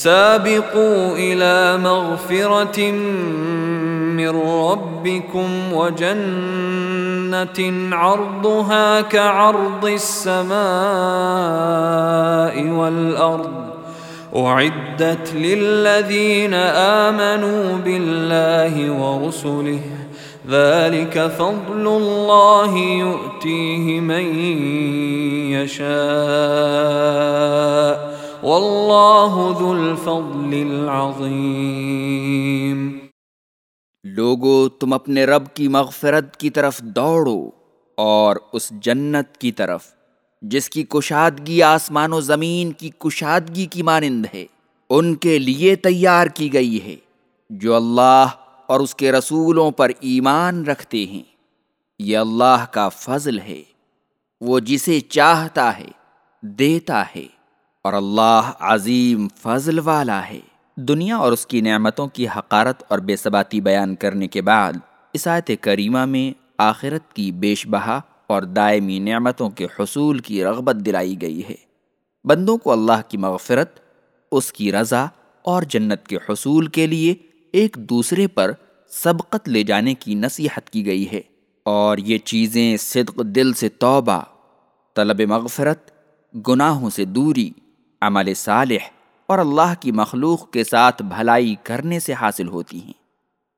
سابقوا إلى مغفرة من ربكم وجنة عرضها كعرض السماء والأرض أعدت للذين آمنوا بالله ورسله ذلك فضل الله يؤتيه من يشاء واللہ ذو الفضل العظیم۔ لوگو، تم اپنے رب کی مغفرت کی طرف دوڑو اور اس جنت کی طرف، جس کی کشادگی آسمان و زمین کی کشادگی کی مانند ہے، ان کے لیے تیار کی گئی ہے، جو اللہ اور اس کے رسولوں پر ایمان رکھتے ہیں۔ یہ اللہ کا فضل ہے، وہ جسے چاہتا ہے، دیتا ہے۔ اور اللہ عظیم فضل والا ہے۔ دنیا اور اس کی نعمتوں کی حقارت اور بے ثباتی بیان کرنے کے بعد اس آیت کریمہ میں آخرت کی بیش بہا اور دائمی نعمتوں کے حصول کی رغبت دلائی گئی ہے۔ بندوں کو اللہ کی مغفرت، اس کی رضا اور جنت کے حصول کے لیے ایک دوسرے پر سبقت لے جانے کی نصیحت کی گئی ہے۔ اور یہ چیزیں صدق دل سے توبہ، طلب مغفرت، گناہوں سے دوری عمل صالح اور اللہ کی مخلوق کے ساتھ بھلائی کرنے سے حاصل ہوتی ہیں۔